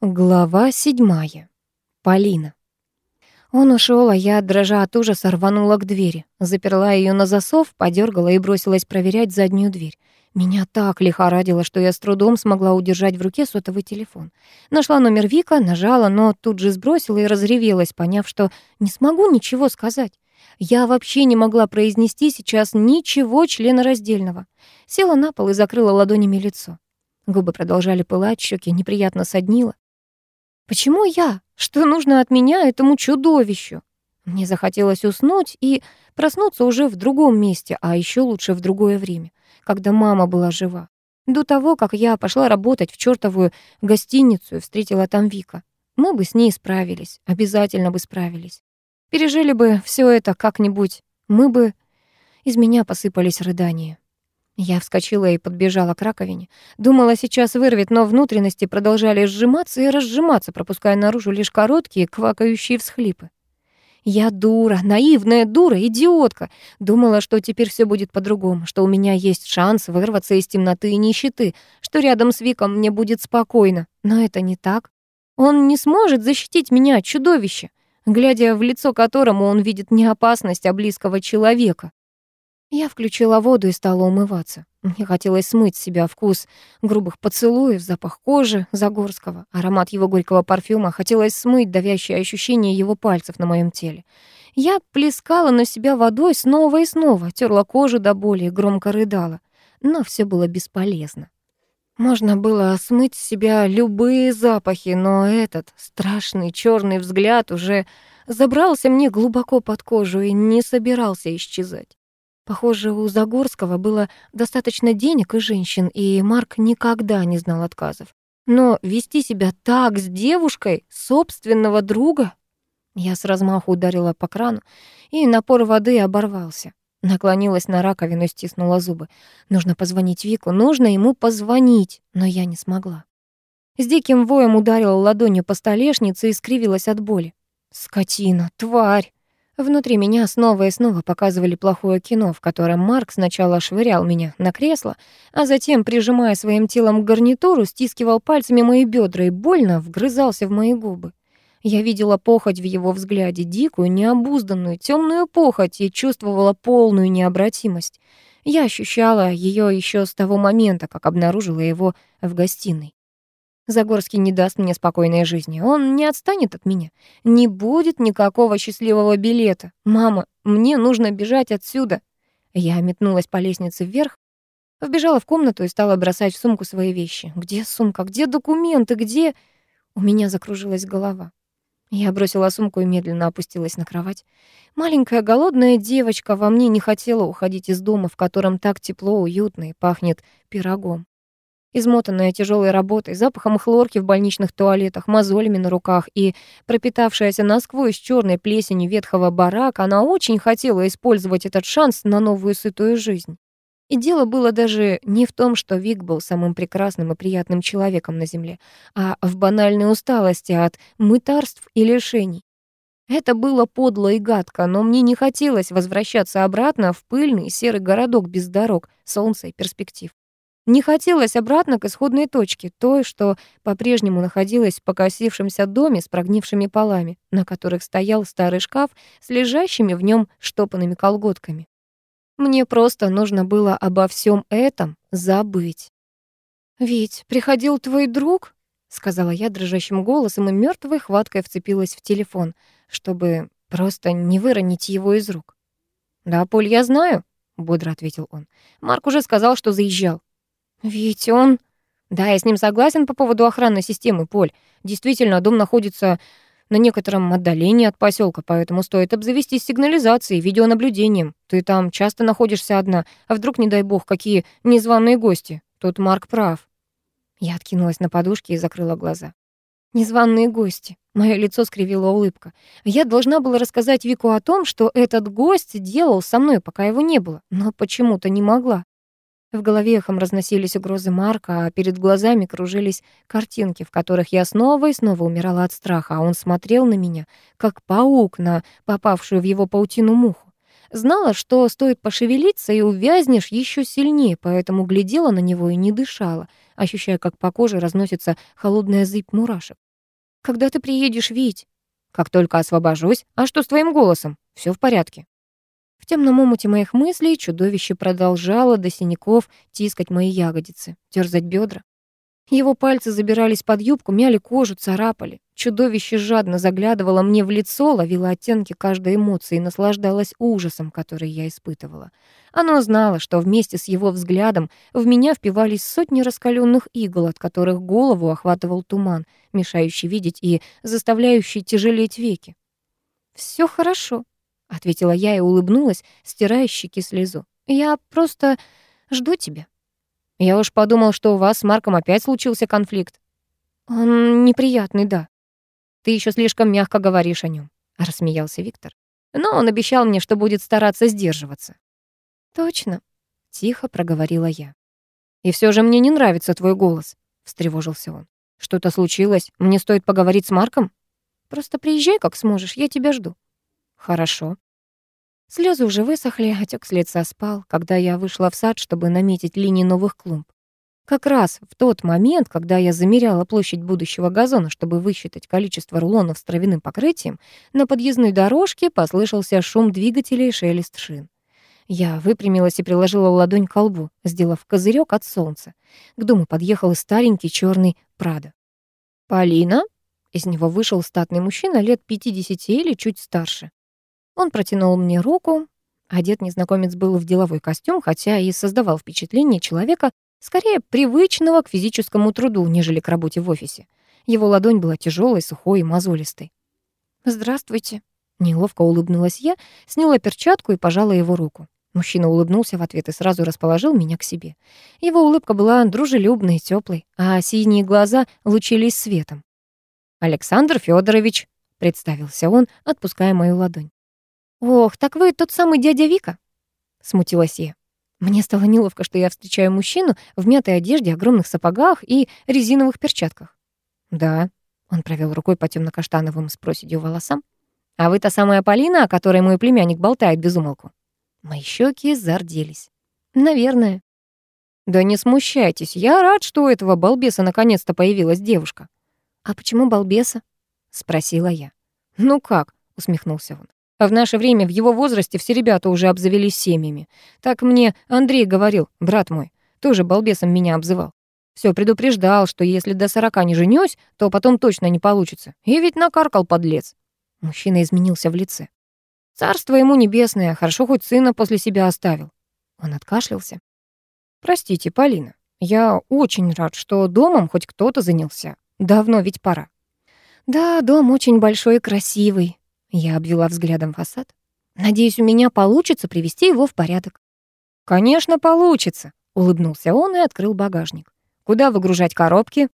Глава седьмая. Полина. Он ушел, а я, дрожа от ужаса, рванула к двери. Заперла ее на засов, подергала и бросилась проверять заднюю дверь. Меня так лихорадило, что я с трудом смогла удержать в руке сотовый телефон. Нашла номер Вика, нажала, но тут же сбросила и разревелась, поняв, что не смогу ничего сказать. Я вообще не могла произнести сейчас ничего членораздельного. Села на пол и закрыла ладонями лицо. Губы продолжали пылать, щеки неприятно соднило. Почему я? Что нужно от меня этому чудовищу? Мне захотелось уснуть и проснуться уже в другом месте, а еще лучше в другое время, когда мама была жива. До того, как я пошла работать в чертовую гостиницу и встретила там Вика. Мы бы с ней справились, обязательно бы справились. Пережили бы все это как-нибудь, мы бы... Из меня посыпались рыдания. Я вскочила и подбежала к раковине. Думала, сейчас вырвет, но внутренности продолжали сжиматься и разжиматься, пропуская наружу лишь короткие, квакающие всхлипы. Я дура, наивная дура, идиотка. Думала, что теперь все будет по-другому, что у меня есть шанс вырваться из темноты и нищеты, что рядом с Виком мне будет спокойно. Но это не так. Он не сможет защитить меня от чудовища, глядя в лицо которому он видит не опасность, а близкого человека. Я включила воду и стала умываться. Мне хотелось смыть с себя вкус грубых поцелуев, запах кожи Загорского, аромат его горького парфюма. Хотелось смыть давящее ощущение его пальцев на моем теле. Я плескала на себя водой снова и снова, терла кожу до боли и громко рыдала. Но все было бесполезно. Можно было смыть с себя любые запахи, но этот страшный черный взгляд уже забрался мне глубоко под кожу и не собирался исчезать. Похоже, у Загорского было достаточно денег и женщин, и Марк никогда не знал отказов. Но вести себя так с девушкой собственного друга... Я с размаху ударила по крану, и напор воды оборвался. Наклонилась на раковину и стиснула зубы. Нужно позвонить Вику, нужно ему позвонить, но я не смогла. С диким воем ударила ладонью по столешнице и скривилась от боли. Скотина, тварь! Внутри меня снова и снова показывали плохое кино, в котором Марк сначала швырял меня на кресло, а затем, прижимая своим телом к гарнитуру, стискивал пальцами мои бедра и больно вгрызался в мои губы. Я видела похоть в его взгляде, дикую, необузданную, темную похоть и чувствовала полную необратимость. Я ощущала ее еще с того момента, как обнаружила его в гостиной. Загорский не даст мне спокойной жизни. Он не отстанет от меня. Не будет никакого счастливого билета. Мама, мне нужно бежать отсюда. Я метнулась по лестнице вверх, вбежала в комнату и стала бросать в сумку свои вещи. Где сумка? Где документы? Где... У меня закружилась голова. Я бросила сумку и медленно опустилась на кровать. Маленькая голодная девочка во мне не хотела уходить из дома, в котором так тепло, уютно и пахнет пирогом. Измотанная тяжелой работой, запахом хлорки в больничных туалетах, мозолями на руках и пропитавшаяся насквозь черной плесенью ветхого барака, она очень хотела использовать этот шанс на новую сытую жизнь. И дело было даже не в том, что Вик был самым прекрасным и приятным человеком на земле, а в банальной усталости от мытарств и лишений. Это было подло и гадко, но мне не хотелось возвращаться обратно в пыльный серый городок без дорог, солнца и перспектив. Не хотелось обратно к исходной точке, той, что по-прежнему находилась в покосившемся доме с прогнившими полами, на которых стоял старый шкаф с лежащими в нем штопанными колготками. Мне просто нужно было обо всем этом забыть. «Ведь приходил твой друг?» — сказала я дрожащим голосом и мертвой хваткой вцепилась в телефон, чтобы просто не выронить его из рук. «Да, Поль, я знаю», — бодро ответил он. «Марк уже сказал, что заезжал». Ведь он... Да, я с ним согласен по поводу охранной системы, Поль. Действительно, дом находится на некотором отдалении от поселка, поэтому стоит обзавестись сигнализацией, видеонаблюдением. Ты там часто находишься одна, а вдруг, не дай бог, какие незваные гости. Тут Марк прав. Я откинулась на подушке и закрыла глаза. Незваные гости. Мое лицо скривила улыбка. Я должна была рассказать Вику о том, что этот гость делал со мной, пока его не было, но почему-то не могла. В голове эхом разносились угрозы Марка, а перед глазами кружились картинки, в которых я снова и снова умирала от страха, а он смотрел на меня, как паук на попавшую в его паутину муху. Знала, что стоит пошевелиться и увязнешь еще сильнее, поэтому глядела на него и не дышала, ощущая, как по коже разносится холодная зыбь мурашек. «Когда ты приедешь, Вить?» «Как только освобожусь. А что с твоим голосом? Все в порядке». В темном омуте моих мыслей чудовище продолжало до синяков тискать мои ягодицы, терзать бедра. Его пальцы забирались под юбку, мяли кожу, царапали. Чудовище жадно заглядывало мне в лицо, ловило оттенки каждой эмоции и наслаждалось ужасом, который я испытывала. Оно знало, что вместе с его взглядом в меня впивались сотни раскаленных игл, от которых голову охватывал туман, мешающий видеть и заставляющий тяжелеть веки. Все хорошо», — ответила я и улыбнулась, стирая щеки слезу. «Я просто жду тебя». Я уж подумал, что у вас с Марком опять случился конфликт. Он неприятный, да. Ты еще слишком мягко говоришь о нем, рассмеялся Виктор. Но он обещал мне, что будет стараться сдерживаться. Точно, тихо проговорила я. И все же мне не нравится твой голос, встревожился он. Что-то случилось? Мне стоит поговорить с Марком? Просто приезжай, как сможешь, я тебя жду. Хорошо. Слезы уже высохли, отек с лица спал, когда я вышла в сад, чтобы наметить линии новых клумб. Как раз в тот момент, когда я замеряла площадь будущего газона, чтобы высчитать количество рулонов с травяным покрытием, на подъездной дорожке послышался шум двигателя и шелест шин. Я выпрямилась и приложила ладонь к колбу, сделав козырек от солнца. К дому подъехал старенький черный Прадо. «Полина?» Из него вышел статный мужчина лет 50 или чуть старше. Он протянул мне руку. Одет незнакомец был в деловой костюм, хотя и создавал впечатление человека, скорее привычного к физическому труду, нежели к работе в офисе. Его ладонь была тяжелой, сухой и мозолистой. «Здравствуйте», — неловко улыбнулась я, сняла перчатку и пожала его руку. Мужчина улыбнулся в ответ и сразу расположил меня к себе. Его улыбка была дружелюбной и тёплой, а синие глаза лучились светом. «Александр Федорович, представился он, отпуская мою ладонь. «Ох, так вы тот самый дядя Вика?» — смутилась я. Мне стало неловко, что я встречаю мужчину в мятой одежде, огромных сапогах и резиновых перчатках. «Да», — он провел рукой по темно-каштановым с проседью волосам. «А вы та самая Полина, о которой мой племянник болтает без умолку?» Мои щеки зарделись. «Наверное». «Да не смущайтесь, я рад, что у этого балбеса наконец-то появилась девушка». «А почему балбеса?» — спросила я. «Ну как?» — усмехнулся он. А в наше время в его возрасте все ребята уже обзавелись семьями. Так мне Андрей говорил, брат мой, тоже балбесом меня обзывал. Все предупреждал, что если до сорока не женюсь, то потом точно не получится. И ведь накаркал подлец. Мужчина изменился в лице. Царство ему небесное, хорошо хоть сына после себя оставил. Он откашлялся. Простите, Полина, я очень рад, что домом хоть кто-то занялся. Давно ведь пора. Да, дом очень большой и красивый, я обвела взглядом фасад. Надеюсь, у меня получится привести его в порядок. Конечно, получится, улыбнулся он и открыл багажник. Куда выгружать коробки?